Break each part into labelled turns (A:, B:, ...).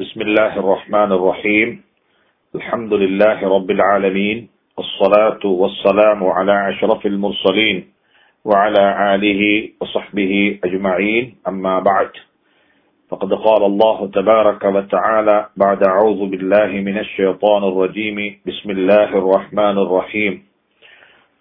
A: بسم الله الرحمن الرحيم. الحمد لله رب العالمين. الصلاة والسلام على أشرف المرسلين وعلى آله وصحبه أجمعين. أما بعد فقد قال الله تبارك وتعالى بعد أعوذ بالله من الشيطان الرجيم بسم الله الرحمن الرحيم.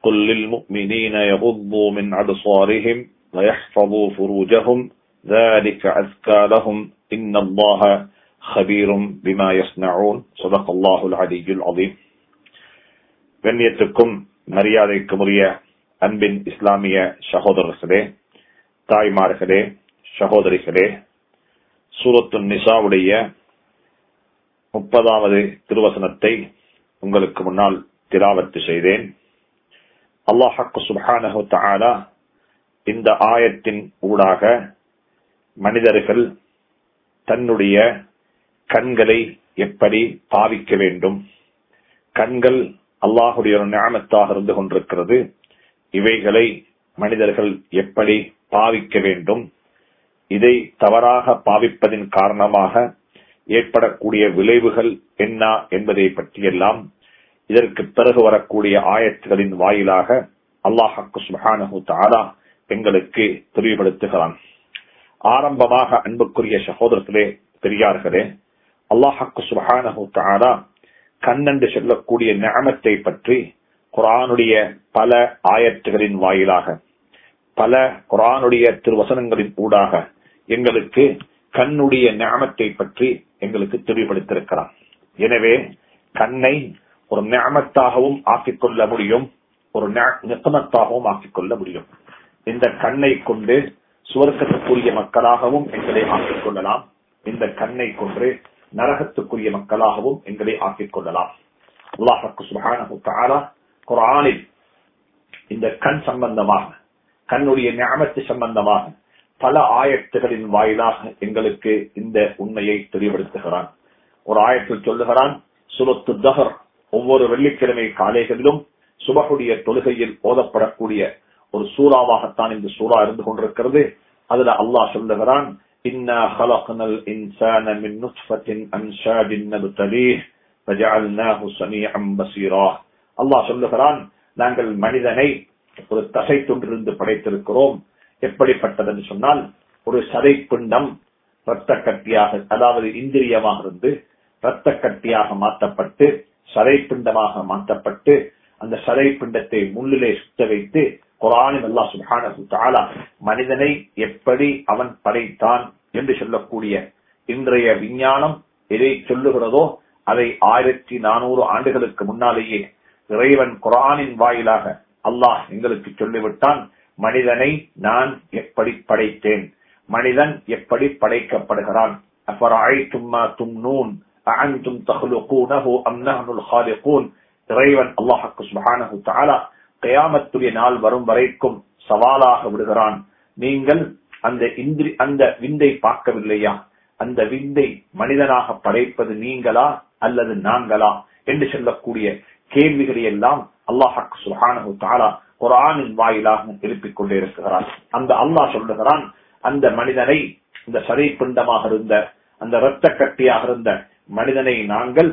A: قل للمؤمنين يغضوا من أبصارهم ويحفظوا فروجهم. ذلك أزكى لهم. إن الله خبير بما يصنعون صدق الله العلي العظيم கண்ணியத்துக்கும் மரியாதைக்கும் உரிய அன்பின் இஸ்லாமிய சகோதரர்களே தாய்மார்களே சகோதரிகளே சூரத்து நிசாவுடைய முப்பதாவது திருவசனத்தை உங்களுக்கு முன்னால் திராவத்து செய்தேன் அல்லாஹக்கு சுபஹானஹு தஆலா இந்த ஆயத்தின் ஊடாக மனிதர்கள் தன்னுடைய கண்களை எப்படி பாவிக்க வேண்டும்? கண்கள் அல்லாஹுடைய ஒரு ஞானத்தாக இருந்து கொண்டிருக்கிறது. இவைகளை மனிதர்கள் எப்படி பாவிக்க வேண்டும்? இதை தவறாக பாவிப்பதின் காரணமாக ஏற்படக்கூடிய விளைவுகள் என்ன என்பதை பற்றியெல்லாம் இதற்கு பிறகு வரக்கூடிய ஆயத்துகளின் வாயிலாக அல்லாஹாக்கு சுபஹானஹு தாரா எங்களுக்கு தெளிவுபடுத்துகிறான். ஆரம்பமாக அன்புக்குரிய சகோதரத்திலே பெரியார்களே அல்லாஹக்கு சுபஹானஹு தாரா கண்ணென்று சொல்லக்கூடிய ஞானத்தை பற்றி குரானுடைய பல ஆயத்துகளின் வாயிலாக பல குரானுடைய திருவசனங்களின் ஊடாக எங்களுக்கு கண்ணுடைய ஞானத்தை பற்றி எங்களுக்கு தெளிவுபடுத்திருக்கிறார் எனவே கண்ணை ஒரு ஞானத்தாகவும் ஆக்கிக் கொள்ள முடியும் ஒரு நிபுணத்தாகவும் ஆக்கிக் கொள்ள முடியும். இந்த கண்ணை கொண்டு சுவர்க்கத்துக்குரிய மக்களாகவும் எங்களை ஆக்கிக் கொள்ளலாம். இந்த கண்ணை கொண்டு நரகத்துக்குரிய மக்களாகவும் எங்களை ஆக்கிக் கொள்ளலாம். அல்லாஹக்கு சுபகான தஆலா இந்த கண் சம்பந்தமாக கண்ணுடைய ஞாபகத்து சம்பந்தமாக பல ஆயத்துகளின் வாயிலாக எங்களுக்கு இந்த உண்மையை தெளிவுபடுத்துகிறான் ஒரு ஆயத்தில் சொல்லுகிறான் சுலத்து தஹர் ஒவ்வொரு வெள்ளிக்கிழமை காலைகளிலும் சுபகுடைய தொழுகையில் ஓதப்படக்கூடிய ஒரு சூறாவாகத்தான் இந்த சூறா இருந்து கொண்டிருக்கிறது. அதுல அல்லாஹ் சொல்லுகிறான் إنا خلقنا الإنسان من نطفة أمشاج نبتليه فجعلناه سميعا بصيرا அல்லாஹ் சொல்லுகிறான் நாங்கள் மனிதனை ஒரு தசை தொன்றிருந்து படைத்திருக்கிறோம் எப்படிப்பட்டதுன்னு சொன்னால் ஒரு சதை பிண்டம் ரத்த கட்டியாக அதாவது இந்திரியமாக இருந்து ரத்த கட்டியாக மாற்றப்பட்டு சதை பிண்டமாக மாற்றப்பட்டு அந்த சதை பிண்டத்தை முள்ளிலே சுத்த வைத்து குரானின் அல்லா சுபான மனிதனை எப்படி அவன் படைத்தான் என்று சொல்லக்கூடிய இன்றைய விஞ்ஞானம் எதை சொல்லுகிறதோ அதை ஆயிரத்தி நானூறு ஆண்டுகளுக்கு முன்னாலேயே இறைவன் குரானின் வாயிலாக அல்லாஹ் எங்களுக்கு சொல்லிவிட்டான் மனிதனை நான் எப்படி படைத்தேன் மனிதன் எப்படி படைக்கப்படுகிறான். இறைவன் அல்லாஹுக்கு சுபஹானஹு தஆலா கயாமத்துடைய நாள் வரும் வரைக்கும் சவாலாக விடுகிறான். நீங்கள் அந்த இந்திரி அந்த விந்தை பார்க்கவில்லையா? அந்த விந்தை மனிதனாக படைப்பது நீங்களா அல்லது நாங்களா? என்று சொல்லக்கூடிய கேள்விகளை எல்லாம் அல்லாஹாக்கு சுஹானு தாலா குரானின் வாயிலாக எழுப்பிக் கொண்டே இருக்கிறான். அந்த அல்லாஹ் சொல்லுகிறான் அந்த மனிதனை இந்த சதை பிண்டமாக இருந்த அந்த இரத்த கட்டியாக இருந்த மனிதனை நாங்கள்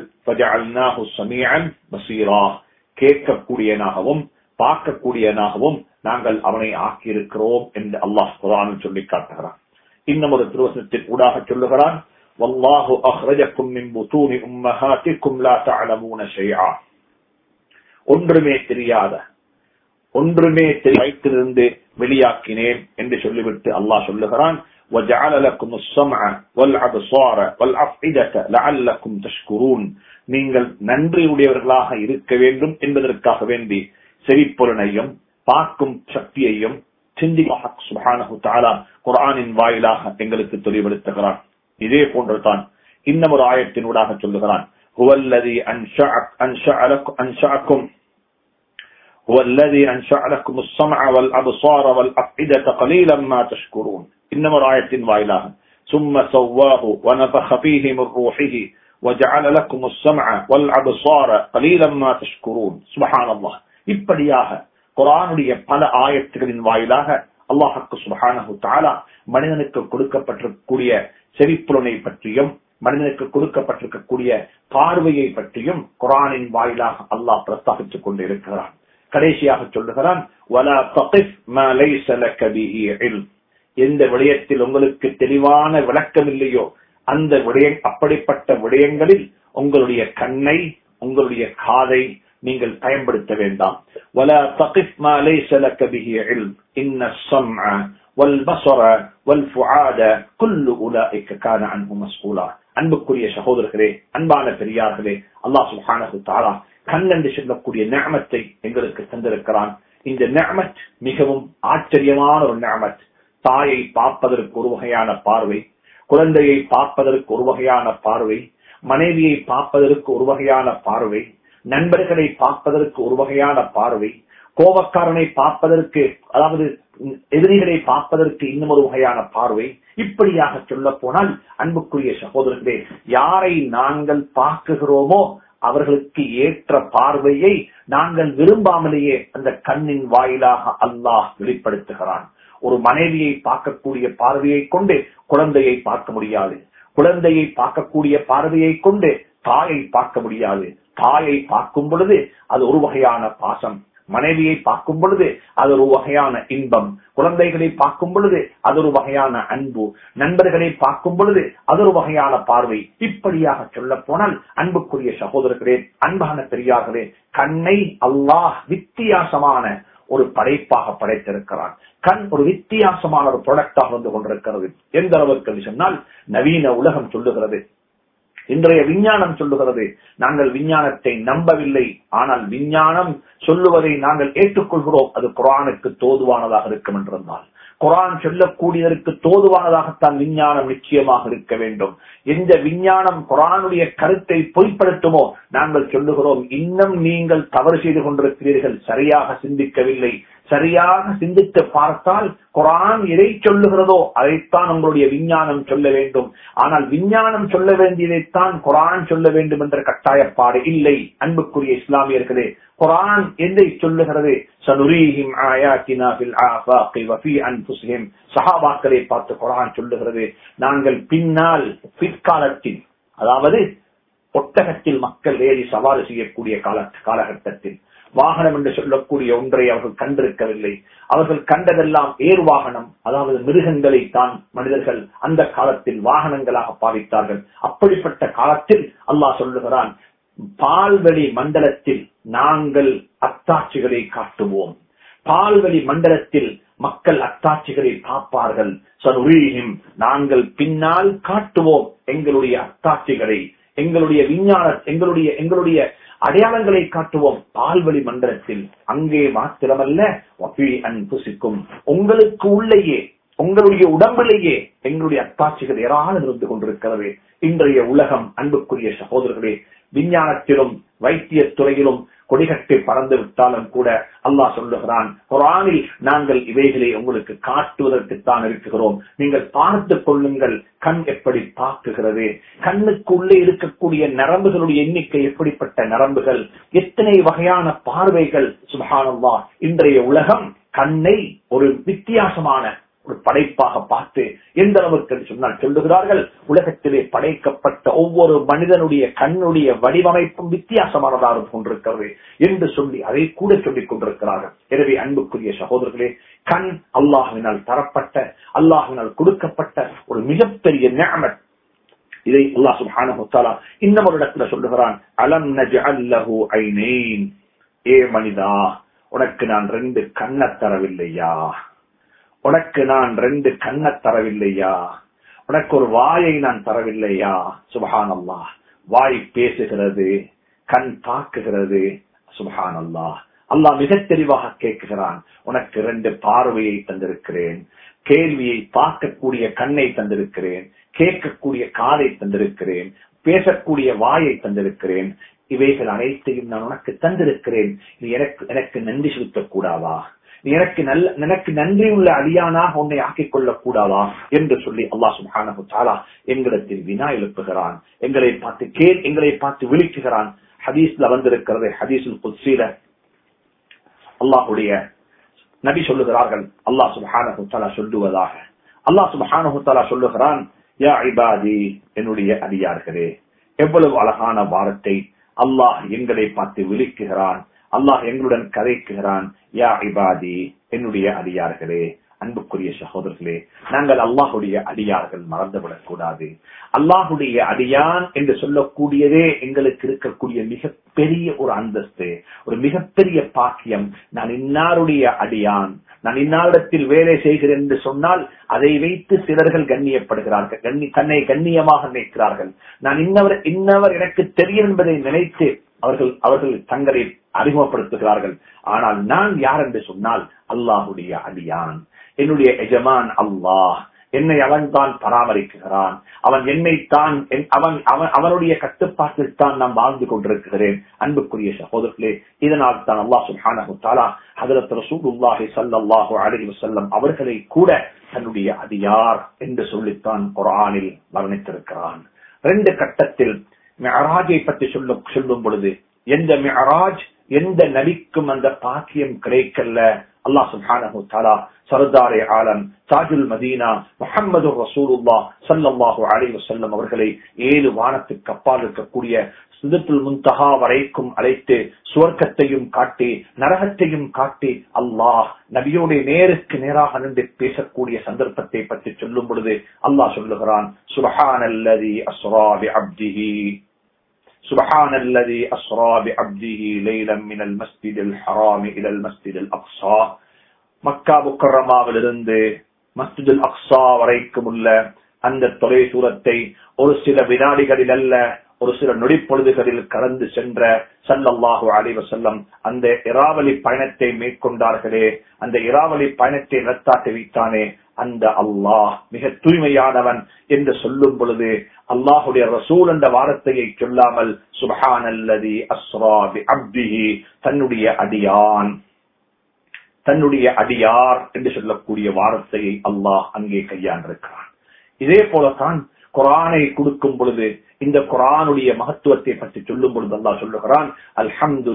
A: கேட்கக்கூடியனாகவும் பார்க்கக்கூடியனாகவும் நாங்கள் அவனை ஆக்கியிருக்கிறோம் என்று அல்லாஹ் குரான் சொல்லி காட்டுகிறான். இன்னும் ஒரு திருவசனத்தின் ஊடாக சொல்லுகிறான் வல்லாஹு அஹ்ரஜக்கும் மின் புத்தூனி உம்மஹாத்திக்கும் லா தஅலமூன ஷைஆ. ஒன்றுமே தெரியாத ஒன்றுமே வைத்திருந்து வெளியாக்கினேன் என்று சொல்லிவிட்டு அல்லாஹ் சொல்லுகிறான் நீங்கள் நன்றியுடையவர்களாக இருக்க வேண்டும் என்பதற்காக வேண்டி செவிப்புலனையும் பார்க்கும் சக்தியையும் குரானின் வாயிலாக எங்களுக்கு தெளிவுபடுத்துகிறான் இதே போன்றுதான் இன்னும் ஒரு ஆயத்தினூடாக சொல்லுகிறான் هو الذي أنشأ لكم السمع والأبصار والأفئدة قليلا ما تشكرون إنما رآية وايلاها ثم سواه ونفخ فيه من روحه وجعل لكم السمع والأبصار قليلا ما تشكرون سبحان الله இப்படியாக குரானுடைய பல ஆயத்துகளின் வாயிலாக அல்லாஹக்கு சுபஹானஹு தாலா மனிதனுக்கு கொடுக்கப்பட்டிருக்கக்கூடிய செவிப்புலனை பற்றியும் மனிதனுக்கு கொடுக்கப்பட்டிருக்கக்கூடிய பார்வையை பற்றியும் குரானின் வாயிலாக அல்லாஹ் பிரஸ்தாபித்துக் கொண்டு இருக்கிறான் கடைசியாக சொல்லுகிறான் "வலா எந்த விடயத்தில் உங்களுக்கு தெளிவான விளக்கம் இல்லையோ அந்த விடயம் அப்படிப்பட்ட விடயங்களில் உங்களுடைய கண்ணை உங்களுடைய காதை நீங்கள் பயன்படுத்த வேண்டாம் ولا تقف ما ليس لك به علم إن السمع والبصر والفعاد كل أولئك كان عنه مسؤولا அன்புக்குரிய சகோதரர்களே அன்பான பெரியார்களே அல்லாஹ் சுப்ஹானஹு தஆலா கண் என்று சொல்லக்கூடிய நிஅமத்தை எங்களுக்கு தந்திருக்கிறான் இந்த நிஅமத் மிகவும் ஆச்சரியமான ஒரு நிஅமத் தாயை பார்ப்பதற்கு ஒரு வகையான பார்வை குழந்தையை பார்ப்பதற்கு ஒரு வகையான பார்வை மனைவியை பார்ப்பதற்கு ஒரு வகையான பார்வை நண்பர்களை பார்ப்பதற்கு ஒரு வகையான பார்வை கோபக்காரனை பார்ப்பதற்கு அதாவது எதிரிகளை பார்ப்பதற்கு இன்னும் ஒரு வகையான பார்வை. இப்படியாக சொல்ல போனால் அன்புக்குரிய சகோதரர்களே யாரை நாங்கள் பார்க்குகிறோமோ அவர்களுக்கு ஏற்ற பார்வையை நாங்கள் விரும்பாமலேயே அந்த கண்ணின் வாயிலாக அல்லாஹ் வெளிப்படுத்துகிறான். ஒரு மனைவியை பார்க்கக்கூடிய பார்வையை கொண்டு குழந்தையை பார்க்க முடியாது. குழந்தையை பார்க்கக்கூடிய பார்வையை கொண்டு தாயை பார்க்க முடியாது. தாயை பார்க்கும் பொழுது அது ஒரு வகையான பாசம். மனைவியை பார்க்கும் பொழுது அது ஒரு வகையான இன்பம். குழந்தைகளை பார்க்கும் பொழுது அது ஒரு வகையான அன்பு. நண்பர்களை பார்க்கும் பொழுது அது ஒரு வகையான பார்வை. இப்படியாக சொல்ல போனால் அன்புக்குரிய சகோதரர்களே அன்பான பெரியார்களே கண்ணை அல்லாஹ் வித்தியாசமான ஒரு படைப்பாக படைத்திருக்கிறான். கண் ஒரு வித்தியாசமான ஒரு ப்ராடக்டாக வந்து கொண்டிருக்கிறது. எந்த அளவுக்கு சொன்னால் நவீன உலகம் சொல்லுகிறது. இன்றைய விஞ்ஞானம் சொல்லுகிறது நாங்கள் விஞ்ஞானத்தை நம்பவில்லை ஆனால் விஞ்ஞானம் சொல்லுவதை நாங்கள் ஏற்றுக்கொள்கிறோம். அது குரானுக்கு தோதுவானதாக இருக்கும் என்றிருந்தால் குரான் சொல்லக்கூடியதற்கு தோதுவானதாகத்தான் விஞ்ஞானம் நிச்சயமாக இருக்க வேண்டும். எந்த விஞ்ஞானம் குரானுடைய கருத்தை பொய்ப்படுத்துமோ நாங்கள் சொல்லுகிறோம் இன்னும் நீங்கள் தவறு செய்து கொண்டிருக்கிறீர்கள். சரியாக சிந்திக்கவில்லை. சரியாக சிந்தித்து பார்த்தால் குரான் எதை சொல்லுகிறதோ அதைத்தான் உங்களுடைய விஞ்ஞானம் சொல்ல வேண்டும். ஆனால் விஞ்ஞானம் சொல்ல வேண்டியதைத்தான் குரான் சொல்ல வேண்டும் என்ற கட்டாயப்பாடு இல்லை. அன்புக்குரிய இஸ்லாமியர்களே குரான் எதை சொல்லுகிறது? சனுரீஹிம் ஆயாத்தினா ஆஃபாகி வஃபி சஹாபாக்களை பார்த்து குரான் சொல்லுகிறது. நாங்கள் பின்னால் பிற்காலத்தில் அதாவது ஒட்டகத்தில் மக்கள் ஏறி சவாரி செய்யக்கூடிய கால காலகட்டத்தில் வாகனம் என்று சொல்லக்கூடிய ஒன்றை அவர்கள் கண்டிருக்கவில்லை. அவர்கள் கண்டதெல்லாம் ஏர் வாகனம் அதாவது மிருகங்களை தான் மனிதர்கள் அந்த காலத்தில் வாகனங்களாக பாவித்தார்கள். அப்படிப்பட்ட காலத்தில் அல்லாஹ் சொல்லுகிறான் பால்வெளி மண்டலத்தில் நாங்கள் அத்தாட்சிகளை காட்டுவோம். பால்வெளி மண்டலத்தில் மக்கள் அத்தாட்சிகளை பார்ப்பார்கள் சனுரீஹிம் நாங்கள் பின்னால் காட்டுவோம் எங்களுடைய அத்தாட்சிகளை. எங்களுடைய விஞ்ஞான எங்களுடைய எங்களுடைய அடையாளங்களை காட்டுவோம் பால்வழி மண்டலத்தில். அங்கே மாத்திரமல்ல அன்புசிக்கும். உங்களுக்கு உள்ளேயே உங்களுடைய உடம்பிலேயே எங்களுடைய அத்தாட்சிகள் ஏராளம் இருந்து கொண்டிருக்கிறது. இன்றைய உலகம் அன்புக்குரிய சகோதரர்களே விஞ்ஞானத்திலும் வைத்திய துறையிலும் கொடிகட்டி பறந்து விட்டாலும் கூட அல்லாஹ் சொல்லுகிறான் குரானில் நாங்கள் இவைகளை உங்களுக்கு காட்டுவதற்குத்தான் இருக்கிறோம். நீங்கள் பார்த்துக் கொள்ளுங்கள் கண் எப்படி பார்க்குகிறது. கண்ணுக்கு உள்ளே இருக்கக்கூடிய நரம்புகளுடைய எண்ணிக்கை எப்படிப்பட்ட நரம்புகள்? எத்தனை வகையான பார்வைகள்? சுபஹானல்லா இன்றைய உலகம் கண்ணை ஒரு வித்தியாசமான ஒரு படைப்பாக பார்த்து எந்த அளவுக்கு சொன்னால் சொல்லுகிறார்கள் உலகத்திலே படைக்கப்பட்ட ஒவ்வொரு மனிதனுடைய கண்ணுடைய வடிவமைப்பும் வித்தியாசமானதாக கொண்டிருக்கிறது என்று சொல்லி அதை கூட சொல்லிக் கொண்டிருக்கிறார்கள். எனவே அன்புக்குரிய சகோதரர்களே கண் அல்லாஹினால் தரப்பட்ட அல்லாஹினால் கொடுக்கப்பட்ட ஒரு மிகப்பெரிய நியமத். இதை அல்லாஹ் சுபானா தஆலா இன்னும் ஒரு இடத்துல சொல்லுகிறான் அலம் நஜ்அல் லஹு ஏ மனிதா உனக்கு நான் ரெண்டு கண்ணை தரவில்லையா? உனக்கு நான் ரெண்டு கண்ணை தரவில்லையா? உனக்கு ஒரு வாயை நான் தரவில்லையா? சுபஹான் அல்லா வாய் பேசுகிறது கண் தாக்குகிறது சுபஹான் அல்லா அல்லாஹ் மிக தெளிவாக கேட்கிறான் உனக்கு ரெண்டு பார்வையை தந்திருக்கிறேன். கேள்வியை பார்க்கக்கூடிய கண்ணை தந்திருக்கிறேன் கேட்கக்கூடிய காதை தந்திருக்கிறேன் பேசக்கூடிய வாயை தந்திருக்கிறேன். இவைகள் அனைத்தையும் நான் உனக்கு தந்திருக்கிறேன். நீ எனக்கு எனக்கு நன்றி செலுத்தக்கூடாதா? எனக்கு நல்ல எனக்கு நன்றி உள்ள அடியானாக உன்னை ஆக்கிக் கொள்ளக் கூடாதா என்று சொல்லி அல்லாஹ் சுப்ஹானஹு எங்களிடத்தில் வினா எழுப்புகிறான். எங்களை பார்த்து கேள் எங்களை பார்த்து விழிக்குகிறான் ஹதீஸ்ல வந்திருக்கிறது ஹதீஸுல் குத்ஸில அல்லாஹுடைய நபி சொல்லுகிறார்கள் அல்லாஹ் சுபஹான தஆலா சொல்லுவதாக. அல்லாஹ் சுபஹான தஆலா சொல்லுகிறான் யா இபாதி என்னுடைய அடியார்களே எவ்வளவு அழகான வாரத்தை அல்லாஹ் எங்களை பார்த்து விழிக்குகிறான் அல்லாஹ் எங்களுடன் கதைக்குகிறான் யா இபாதி என்னுடைய அடியார்களே அன்புக்குரிய சகோதரர்களே நாங்கள் அல்லாஹுடைய அடியார்கள் மறந்துவிடக் கூடாது அல்லாஹுடைய அடியான் என்று சொல்லக்கூடியதே எங்களுக்கு இருக்கக்கூடிய மிகப்பெரிய ஒரு அந்தஸ்து ஒரு மிகப்பெரிய பாக்கியம். நான் இன்னாருடைய அடியான் நான் இன்னாரிடத்தில் வேலை செய்கிறேன் என்று சொன்னால் அதை வைத்து சிலர்கள் கண்ணியப்படுகிறார்கள் கண்ணி தன்னை கண்ணியமாக நினைக்கிறார்கள். நான் இன்னவர் இன்னவர் எனக்கு தெரியும் என்பதை நினைத்து அவர்கள் அவர்கள் தங்களை அறிமுகப்படுத்துகிறார்கள். ஆனால் நான் யார் என்று சொன்னால் அல்லாஹுடைய அடியான். என்னுடைய எஜமான் அல்லாஹ். என்னை அவன் தான் பராமரிக்கிறான். அவன் என்னை தான் அவன் அவன் அவனுடைய கட்டுப்பாட்டில் தான் நான் வாழ்ந்து கொண்டிருக்கிறேன். அன்புக்குரிய சகோதரர்களே இதனால் தான் அல்லாஹ் சுல்ஹானஹு தாலா ஹதரத் ரசூலுல்லாஹி ஸல்லல்லாஹு அலைஹி அவர்களை கூட தன்னுடைய அடியார் என்று சொல்லித்தான் குரானில் வர்ணித்திருக்கிறான். ரெண்டு கட்டத்தில் மெஹராஜை பற்றி சொல்லும் சொல்லும் பொழுது எந்த மெஹராஜ் எந்த நபிக்கும் அந்த பாக்கியம் கிடைக்கல? அல்லாஹ் சுப்ஹானஹு தாலா சர்தாரே ஆலம் தாஜுல் மதீனா முஹம்மது ரசூலுல்லா சல்லாஹு அலி வசல்லம் அவர்களை ஏழு வானத்துக்கு அப்பால் இருக்கக்கூடிய சிதத்துல் முன்தஹா வரைக்கும் அழைத்து சுவர்க்கத்தையும் காட்டி நரகத்தையும் காட்டி அல்லாஹ் நபியோட நேருக்கு நேராக நின்று பேசக்கூடிய சந்தர்ப்பத்தை பற்றி சொல்லும் பொழுது அல்லாஹ் சொல்லுகிறான் சுபஹானல்லதி அல்லதி பி அப்திஹி سبحان الذي أسرى بعبده ليلا من المسجد الحرام إلى المسجد الأقصى மக்கா முக்கரமாவிலிருந்து மஸ்ஜிதுல் அக்ஸா வரைக்கும் உள்ள அந்த தொலை தூரத்தை ஒரு சில வினாடிகளில் அல்ல ஒரு சில நொடிப்பொழுதுகளில் கடந்து சென்ற சல்லல்லாஹு அலைவ செல்லம் அந்த இராவலி பயணத்தை மேற்கொண்டார்களே அந்த இராவலி பயணத்தை நடத்தாட்டி வைத்தானே அந்த அல்லாஹ் மிக தூய்மையானவன் என்று சொல்லும் பொழுது அல்லாஹுடைய ரசூல் என்ற வார்த்தையை சொல்லாமல் சுபஹான் அல்லதி அஸ்ராபி அப்திஹி தன்னுடைய அடியான் தன்னுடைய அடியார் என்று சொல்லக்கூடிய வார்த்தையை அல்லாஹ் அங்கே கையாண்டிருக்கிறான். இதே போலத்தான் குரானை கொடுக்கும் பொழுது இந்த குரானுடைய மகத்துவத்தை பற்றி சொல்லும் பொழுது அல்லாஹ் சொல்லுகிறான் அல்ஹம்து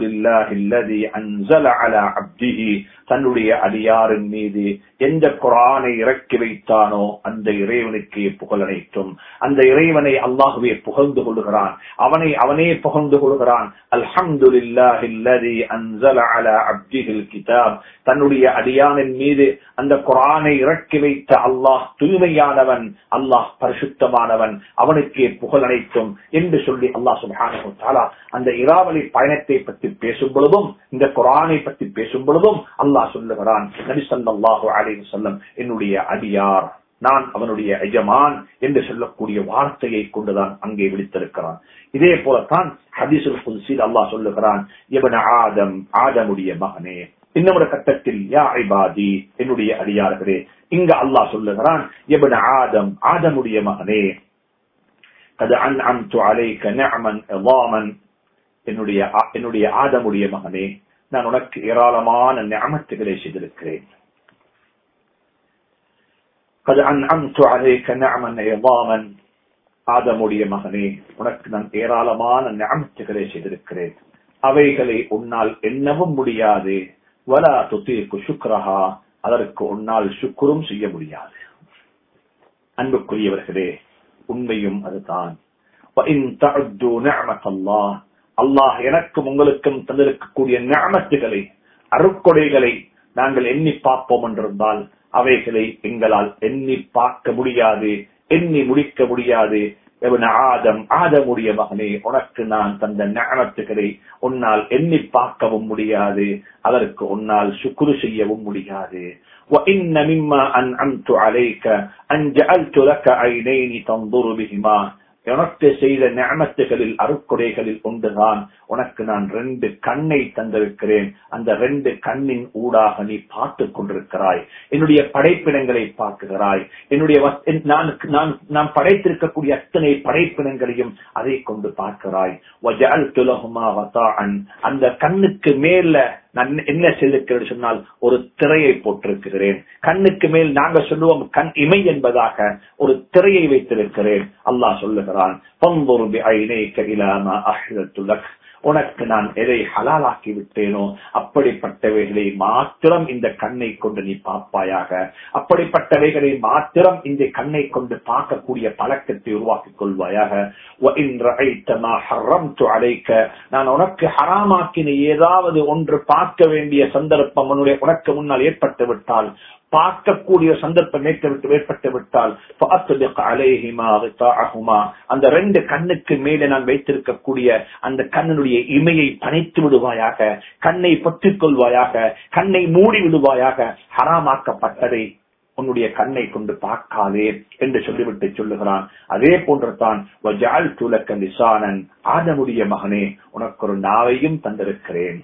A: அப்திஹி. தன்னுடைய அடியாரின் மீது எந்த குரானை இறக்கி வைத்தானோ அந்த இறைவனுக்கு புகழனைத்தும் அந்த இறைவனை அல்லாஹுவே புகழ்ந்து கொள்கிறான். அவனை அவனே புகழ்ந்து கொள்கிறான். அல்ஹம்துலில்லாஹில்லதி அன்ஸல அலா அப்திஹில் கிதாப். தன்னுடைய அடியானின் மீது அந்த குரானை இறக்கி வைத்த அல்லாஹ் தூய்மையானவன் அல்லாஹ் பரிசுத்தமானவன் அவனுக்கே புகழனைத்தும் என்று சொல்லி அல்லா சுபானா அந்த இராவலி பயணத்தை பற்றி பேசும் பொழுதும் இந்த குரானை பற்றி பேசும் பொழுதும் அல்லாஹ் சொல்லுகிறான் நபி ஸல்லல்லாஹு அலைஹி செல்லம் என்னுடைய அடியார் நான் அவனுடைய எஜமான் என்று சொல்லக்கூடிய வார்த்தையை கொண்டுதான் அங்கே விழித்திருக்கிறான். இதே போலத்தான் ஹதீசுல் குல்சில் அல்லாஹ் சொல்லுகிறான் இவன ஆதம் ஆதமுடைய மகனே இன்னொரு கட்டத்தில் யா ஐபாதி என்னுடைய அடியார்களே. இங்க அல்லாஹ் சொல்லுகிறான் இவன ஆதம் ஆதமுடைய மகனே கது அன் அம் அலைக்க நிஅமன் இதாமன் என்னுடைய என்னுடைய ஆதமுடைய மகனே நான் உனக்கு ஏராளமான நியமத்துகளை செய்திருக்கிறேன் قد أنعمت عليك نعما عظاما ஆதமுடைய மகனே உனக்கு நான் ஏராளமான நியமத்துகளை செய்திருக்கிறேன் அவைகளை உன்னால் எண்ணவும் முடியாது வலா துத்தீக்கு சுக்ரஹா அதற்கு உன்னால் சுக்குரும் செய்ய முடியாது அன்புக்குரியவர்களே உண்மையும் அதுதான். அல்லாஹ் எனக்கும் உங்களுக்கும் தந்திருக்கக்கூடிய ஞானத்துகளை அருக்கொடைகளை நாங்கள் எண்ணி பார்ப்போம் என்றிருந்தால் அவைகளை எங்களால் எண்ணி பார்க்க முடியாது எண்ணி முடிக்க முடியாது ஆதம் ஆதமுடைய மகனே உனக்கு நான் தந்த ஞானத்துகளை உன்னால் எண்ணி பார்க்கவும் முடியாது அதற்கு உன்னால் சுக்குரு செய்யவும் முடியாது وإن مما أنعمت عليك أن جعلت لك عينين تنظر بهما எனக்கு செய்த நியமத்துகளில் அருக்குறைகளில் ஒன்றுதான் உனக்கு நான் ரெண்டு கண்ணை தந்திருக்கிறேன். அந்த ரெண்டு கண்ணின் ஊடாக நீ பார்த்து கொண்டிருக்கிறாய். என்னுடைய படைப்பினங்களை பார்க்குகிறாய். என்னுடைய நான் நான் படைத்திருக்கக்கூடிய அத்தனை படைப்பினங்களையும் அதை கொண்டு பார்க்கிறாய். அந்த கண்ணுக்கு மேல நான் என்ன செய்திருக்கிறேன் சொன்னால் ஒரு திரையை போட்டிருக்கிறேன். கண்ணுக்கு மேல் நாங்க சொல்லுவோம் கண் இமை என்பதாக ஒரு திரையை வைத்திருக்கிறேன். அல்லாஹ் சொல்லுகிறான் உனக்கு நான் எதை ஹலாலாக்கி விட்டேனோ அப்படிப்பட்டவைகளை மாத்திரம் இந்த கண்ணை கொண்டு நீ பார்ப்பாயாக. அப்படிப்பட்டவைகளை மாத்திரம் இந்த கண்ணை கொண்டு பார்க்கக்கூடிய பழக்கத்தை உருவாக்கிக் கொள்வாயாக. அழைக்க நான் உனக்கு ஹராமாக்கின ஏதாவது ஒன்று பார்க்க வேண்டிய சந்தர்ப்பம் உனக்கு முன்னால் ஏற்பட்டு விட்டால் பார்க்கக்கூடிய சந்தர்ப்பம் ஏற்பட்டு விட்டால் அந்த ரெண்டு கண்ணுக்கு மேலே நான் வைத்திருக்கக்கூடிய அந்த கண்ணனுடைய இமையை பணித்து விடுவாயாக கண்ணை பற்றிக் கொள்வாயாக கண்ணை மூடி விடுவாயாக ஹராமாக்கப்பட்டதை உன்னுடைய கண்ணை கொண்டு பார்க்காதே என்று சொல்லிவிட்டு சொல்லுகிறான். அதே போன்றுதான் நிசானன் ஆதமுடைய மகனே உனக்கு ஒரு நாவையும் தந்திருக்கிறேன்.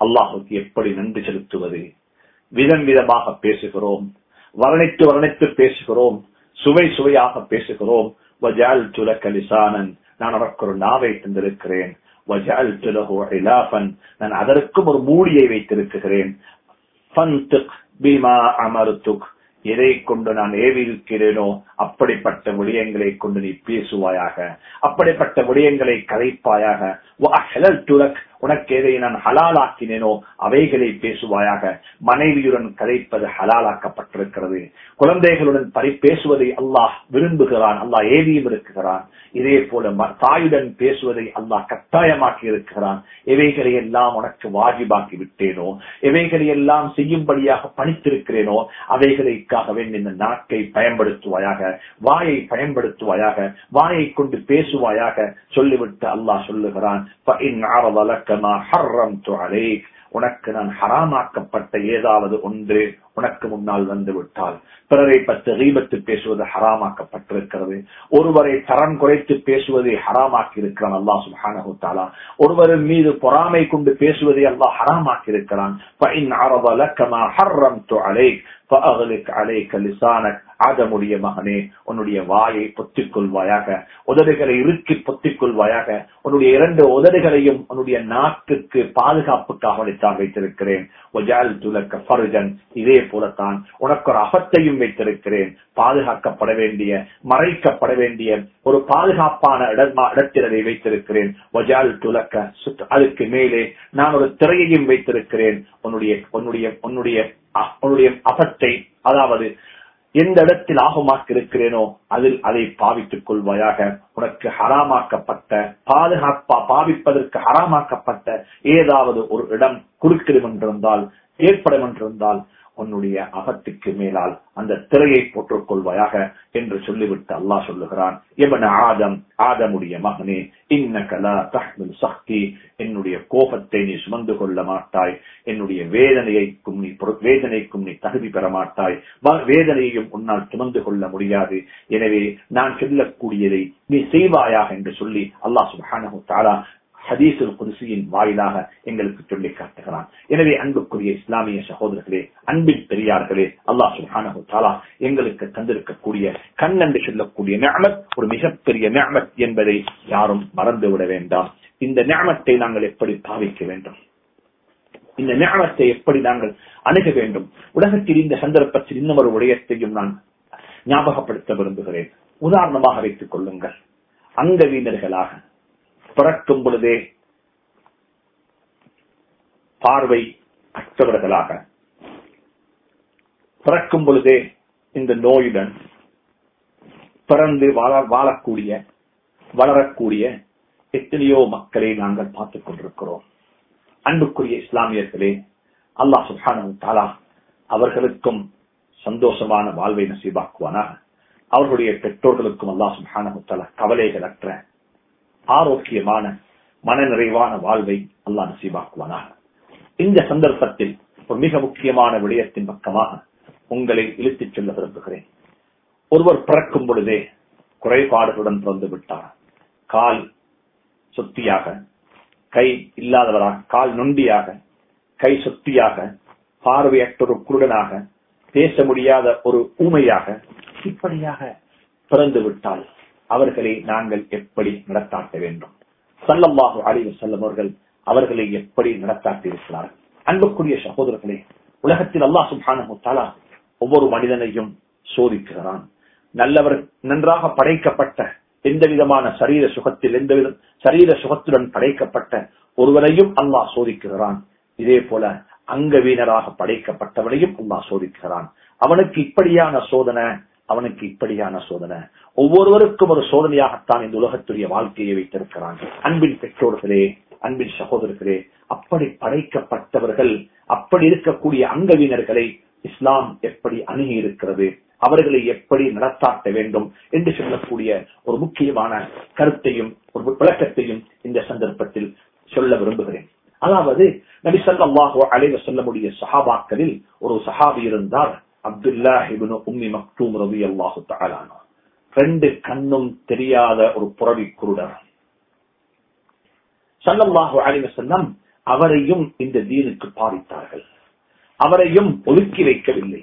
A: அல்லாஹுக்கு எப்படி நன்றி செலுத்துவது? விதம் விதமாக பேசுகிறோம். வர்ணித்து வர்ணித்து பேசுகிறோம். சுவை சுவையாக பேசுகிறோம். வஜால் துலக்க லிசானன் நான் உனக்கு ஒரு நாவை தந்திருக்கிறேன். வஜால் துலகோ நான் அதற்கும் ஒரு மூடியை வைத்திருக்கிறேன். பீமா அமருத்துக் எதை கொண்டு நான் ஏவிருக்கிறேனோ அப்படிப்பட்ட விடயங்களை கொண்டு நீ பேசுவாயாக. அப்படிப்பட்ட விடயங்களை கலைப்பாயாக உனக்கு எதை நான் ஹலாலாக்கினேனோ அவைகளை பேசுவாயாக. மனைவியுடன் கதைப்பது ஹலாலாக்கப்பட்டிருக்கிறது. குழந்தைகளுடன் பரி பேசுவதை அல்லாஹ் விரும்புகிறான். அல்லாஹ் ஏவியும் இருக்கிறான். இதே போல தாயுடன் பேசுவதை அல்லாஹ் கட்டாயமாக்கி இருக்கிறான். எவைகளை எல்லாம் உனக்கு வாஜிபாக்கி விட்டேனோ? எவைகளை எல்லாம் செய்யும்படியாக பணித்திருக்கிறேனோ? அவைகளுக்காகவே இந்த நாக்கை பயன்படுத்துவாயாக வாயை பயன்படுத்துவாயாக வாயை கொண்டு பேசுவாயாக சொல்லிவிட்டு அல்லாஹ் சொல்லுகிறான். உனக்கு நான் ஹராமாக்கப்பட்ட ஏதாவது ஒன்று உனக்கு முன்னால் வந்துவிட்டால் பிறரை பற்றி ரீபத்து பேசுவது ஹராமாக்கப்பட்டிருக்கிறது. ஒருவரை தரம் குறைத்து பேசுவதை ஹராமாக்கி இருக்கிறான் அல்லா சுஹானு தாலா ஒருவரின் மீது பொறாமை கொண்டு பேசுவதை அல்லாஹ் ஹராமாக்கி இருக்கிறான் ஆதமுடைய மகனே உன்னுடைய வாயை பொத்திக் கொள்வாயாக உதடுகளை இறுக்கி பொத்திக் கொள்வாயாக உன்னுடைய இரண்டு உதடுகளையும் உன்னுடைய நாட்டுக்கு பாதுகாப்புக்காக தான் வைத்திருக்கிறேன். இதே போலத்தான் உனக்கு ஒரு அகத்தையும் வைத்திருக்கிறேன். பாதுகாக்கப்பட வேண்டிய மறைக்கப்பட வேண்டிய ஒரு பாதுகாப்பான இடமா இடத்தில் அதை வைத்திருக்கிறேன் ஒஜால் துலக்க அதுக்கு மேலே நான் ஒரு திரையையும் வைத்திருக்கிறேன். உன்னுடைய உன்னுடைய உன்னுடைய உன்னுடைய அகத்தை அதாவது எந்த இடத்தில் ஆகமாக்க இருக்கிறேனோ அதில் அதை பாவித்துக் கொள்வாயாக. உனக்கு ஹராமாக்கப்பட்ட பாதுகாப்பா பாவிப்பதற்கு ஹராமாக்கப்பட்ட ஏதாவது ஒரு இடம் குறுக்கிடும் என்றிருந்தால் ஏற்படும் என்றிருந்தால் உன்னுடைய அகத்துக்கு மேலால் அந்த திரையை போட்டுக் கொள்வாயாக என்று சொல்லிவிட்டு அல்லாஹ் சொல்லுகிறான். எவன ஆதம் ஆதமுடைய மகனே இன்ன கலா தஹ்மில் சக்தி என்னுடைய கோபத்தை நீ சுமந்து கொள்ள மாட்டாய் என்னுடைய வேதனையைக்கும் நீ வேதனைக்கும் நீ தகுதி பெற மாட்டாய் வேதனையையும் உன்னால் சுமந்து கொள்ள முடியாது. எனவே நான் சொல்லக்கூடியதை நீ செய்வாயாக என்று சொல்லி அல்லாஹ் சுபானு தாரா ஹதீசுல் குருசியின் வாயிலாக எங்களுக்கு சொல்லி காட்டுகிறான். எனவே அன்புக்குரிய இஸ்லாமிய சகோதரர்களே அன்பின் பெரியார்களே அல்லாஹ் சுல்ஹானு தாலா எங்களுக்கு தந்திருக்கக்கூடிய கண் என்று சொல்லக்கூடிய நியமத் ஒரு மிகப்பெரிய நியமத் என்பதை யாரும் மறந்துவிட வேண்டாம். இந்த நியமத்தை நாங்கள் எப்படி பாவிக்க வேண்டும்? இந்த நியமத்தை எப்படி நாங்கள் அணுக வேண்டும்? உலகத்தில் இந்த சந்தர்ப்பத்தில் இன்னும் ஒரு உடையத்தையும் நான் ஞாபகப்படுத்த விரும்புகிறேன். உதாரணமாக வைத்துக் கொள்ளுங்கள். அங்கவீனர்களாக பிறக்கும் பொழுதே பார்வை அற்றவர்களாக. பிறக்கும் பொழுதே இந்த நோயுடன் பிறந்து வாழக்கூடிய வளரக்கூடிய எத்தனையோ மக்களை நாங்கள் பார்த்துக் கொண்டிருக்கிறோம். அன்புக்குரிய இஸ்லாமியர்களே அல்லாஹ் சுஹானு தாலா அவர்களுக்கும் சந்தோஷமான வாழ்வை நசீபாக்குவானாக. அவர்களுடைய பெற்றோர்களுக்கும் அல்லாஹ் சுஹானு தாலா கவலைகள் அற்ற ஆரோக்கியமான மனநிறைவான வாழ்வை அல்லா நசீபாக்குவானாக. இந்த சந்தர்ப்பத்தில் ஒரு மிக முக்கியமான விடயத்தின் பக்கமாக உங்களை இழுத்துச் செல்ல விரும்புகிறேன். ஒருவர் பிறக்கும் பொழுதே குறைபாடுகளுடன் பிறந்து விட்டார். கால் சொத்தியாக கை இல்லாதவராக கால் நொண்டியாக கை சொத்தியாக பார்வையற்ற ஒரு குருடனாக பேச முடியாத ஒரு ஊமையாக இப்படியாக பிறந்து விட்டால் அவர்களை நாங்கள் எப்படி நடத்தாட்ட வேண்டும்? சல்லம்பாகு அழிவு செல்லும் அவர்கள் அவர்களை எப்படி நடத்தாட்டிருக்கிறார்கள் அன்புக்குரிய சகோதரர்களே உலகத்தில் அல்லா சுபானு தாலா ஒவ்வொரு மனிதனையும் சோதிக்கிறான். நல்லவர் நன்றாக படைக்கப்பட்ட எந்த விதமான சரீர சுகத்தில் எந்த விதம் சரீர சுகத்துடன் படைக்கப்பட்ட ஒருவரையும் அல்லாஹ் சோதிக்கிறான். இதே போல அங்கவீனராக படைக்கப்பட்டவனையும் அல்லாஹ் சோதிக்கிறான். அவனுக்கு இப்படியான சோதனை அவனுக்கு இப்படியான சோதனை. ஒவ்வொருவருக்கும் ஒரு சோதனையாகத்தான் இந்த உலகத்துடைய வாழ்க்கையை வைத்திருக்கிறாங்க அன்பின் பெற்றோர்களே அன்பின் சகோதரர்களே அப்படி படைக்கப்பட்டவர்கள் அப்படி இருக்கக்கூடிய அங்கவீனர்களை இஸ்லாம் எப்படி அணுகி இருக்கிறது அவர்களை எப்படி நடத்தாட்ட வேண்டும் என்று சொல்லக்கூடிய ஒரு முக்கியமான கருத்தையும் ஒரு விளக்கத்தையும் இந்த சந்தர்ப்பத்தில் சொல்ல விரும்புகிறேன் அதாவது நபி ஸல்லல்லாஹு சொல்ல முடிய சஹாபாக்களில் ஒரு சஹாபி இருந்தார் அப்துல்லா உம்மி மக்தூம் ரவி அல்லாஹு அன்ஹு. ரெண்டு கண்ணும் தெரியாத ஒரு புறவி குருடர். ஸல்லல்லாஹு அலிவசல்லம் அவரையும் இந்த தீனுக்கு பாதித்தார்கள். அவரையும் ஒதுக்கி வைக்கவில்லை.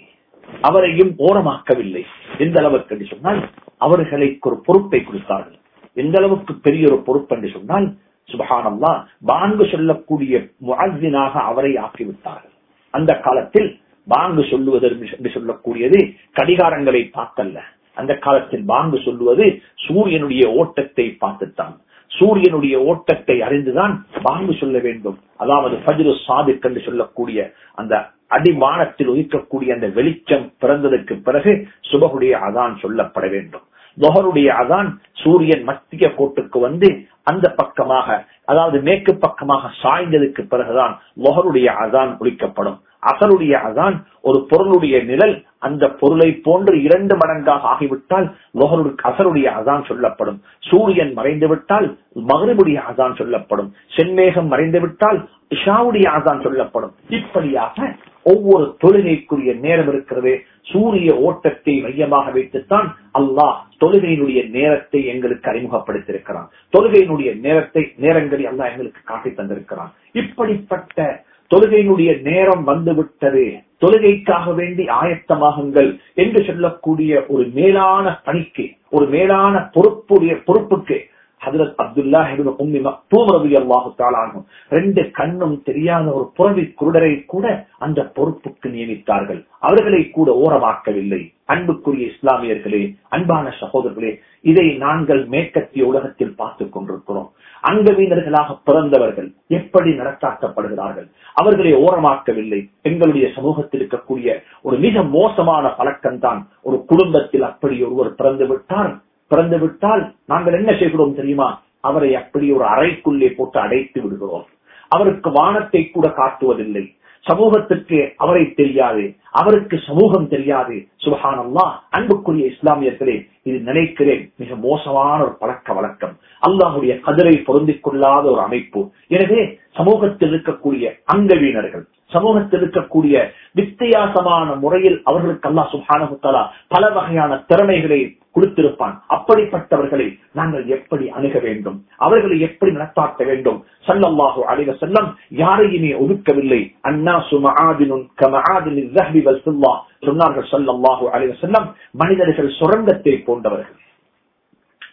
A: அவரையும் ஓரமாக்கவில்லை. எந்த அளவுக்கு என்று சொன்னால் அவர்களுக்கு ஒரு பொறுப்பை கொடுத்தார்கள். எந்த அளவுக்கு பெரிய ஒரு பொறுப்பு என்று சொன்னால் சுபஹானல்லா பாங்கு சொல்லக்கூடிய முஅஸ்ஸினாக அவரை ஆக்கிவிட்டார்கள். அந்த காலத்தில் பாங்கு சொல்லுவது என்று சொல்லக்கூடியது கடிகாரங்களை பார்த்தல்ல அந்த காலத்தில் பாங்கு சொல்லுவது சூரியனுடைய ஓட்டத்தை பார்த்துத்தான். சூரியனுடைய ஓட்டத்தை அறிந்துதான் பாங்கு சொல்ல வேண்டும். அதாவது பஜ்ரு சாதிக் என்று சொல்லக்கூடிய அந்த அடிவானத்தில் உதிக்கக்கூடிய அந்த வெளிச்சம் பிறந்ததற்கு பிறகு சுபகுடைய அதான் சொல்லப்பட வேண்டும். லொஹருடைய அதான் சூரியன் மத்திய கோட்டுக்கு வந்து அந்த பக்கமாக அதாவது மேற்கு பக்கமாக சாய்ந்ததுக்கு பிறகுதான் லொஹருடைய அதான் ஒழிக்கப்படும். அசருடைய அதான் ஒரு பொருளுடைய நிழல் அந்த பொருளை போன்று இரண்டு மடங்காக ஆகிவிட்டால் அசருடைய அதான் சொல்லப்படும். சூரியன் மறைந்து விட்டால் மகரிபுடைய அதான் சொல்லப்படும். சென்மேகம் மறைந்து விட்டால் இஷாவுடைய அதான் சொல்லப்படும். இப்படியாக ஒவ்வொரு தொழுகைக்குரிய நேரம் இருக்கிறது. சூரிய ஓட்டத்தை மையமாக வைத்துத்தான் அல்லாஹ் தொழுகையினுடைய நேரத்தை எங்களுக்கு அறிமுகப்படுத்தியிருக்கிறான். தொழுகையினுடைய நேரத்தை நேரங்களை அல்லாஹ் எங்களுக்கு காட்டி தந்திருக்கிறான் இப்படிப்பட்ட தொழுகையினுடைய நேரம் வந்துவிட்டது. தொழுகைக்காக வேண்டி ஆயத்தமாகுங்கள் என்று சொல்லக்கூடிய ஒரு மேலான பணிக்கு ஒரு மேலான பொறுப்புடைய பொறுப்புக்கு ஹதரத் அப்துல்லா உம்மி மக்தூம் ரெண்டு கண்ணும் தெரியாத ஒரு புறவி குருடரை கூட அந்த பொறுப்புக்கு நியமித்தார்கள். அவர்களை கூட ஓரமாக்கவில்லை. அன்புக்குரிய இஸ்லாமியர்களே அன்பான சகோதரர்களே இதை நாங்கள் மேற்கத்திய உலகத்தில் பார்த்துக் கொண்டிருக்கிறோம். அங்கவீனர்களாக பிறந்தவர்கள் எப்படி நடத்தாக்கப்படுகிறார்கள்? அவர்களை ஓரமாக்கவில்லை. எங்களுடைய சமூகத்தில் இருக்கக்கூடிய ஒரு மிக மோசமான பழக்கம்தான் ஒரு குடும்பத்தில் அப்படி ஒருவர் பிறந்து விட்டார். பிறந்து விட்டால் நாங்கள் என்ன செய்கிறோம் தெரியுமா? அவரை அப்படி ஒரு அறைக்குள்ளே போட்டு அடைத்து விடுகிறோம். அவருக்கு வானத்தை கூட காட்டுவதில்லை. சமூகத்திற்கு அவரை தெரியாது. அவருக்கு சமூகம் தெரியாது. சுபஹானல்லா. அன்புக்குரிய இஸ்லாமியர்களே இது நினைக்கிறேன் மிக மோசமான ஒரு பழக்க வழக்கம். அல்லாஹுடைய கதிரை பொருந்திக் கொள்ளாத ஒரு அமைப்பு. எனவே சமூகத்தில் இருக்கக்கூடிய அங்கவீனர்கள் சமூகத்தில் இருக்கக்கூடிய வித்தியாசமான முறையில் அவர்களுக்கு அல்லா சுஹானகுத்தாலா பல வகையான திறமைகளை கொடுத்திருப்பான். அப்படிப்பட்டவர்களை நாங்கள் எப்படி அணுக வேண்டும்? அவர்களை எப்படி நடத்தாட்ட வேண்டும்? சல்லல்லாஹு அலைவ செல்லம் யாரையுமே ஒதுக்கவில்லை. அண்ணா சுமாதினும் சொன்னார்கள் சல்லல்லாஹு அலைவ செல்லம் மனிதர்கள் சுரங்கத்தை போன்றவர்கள்.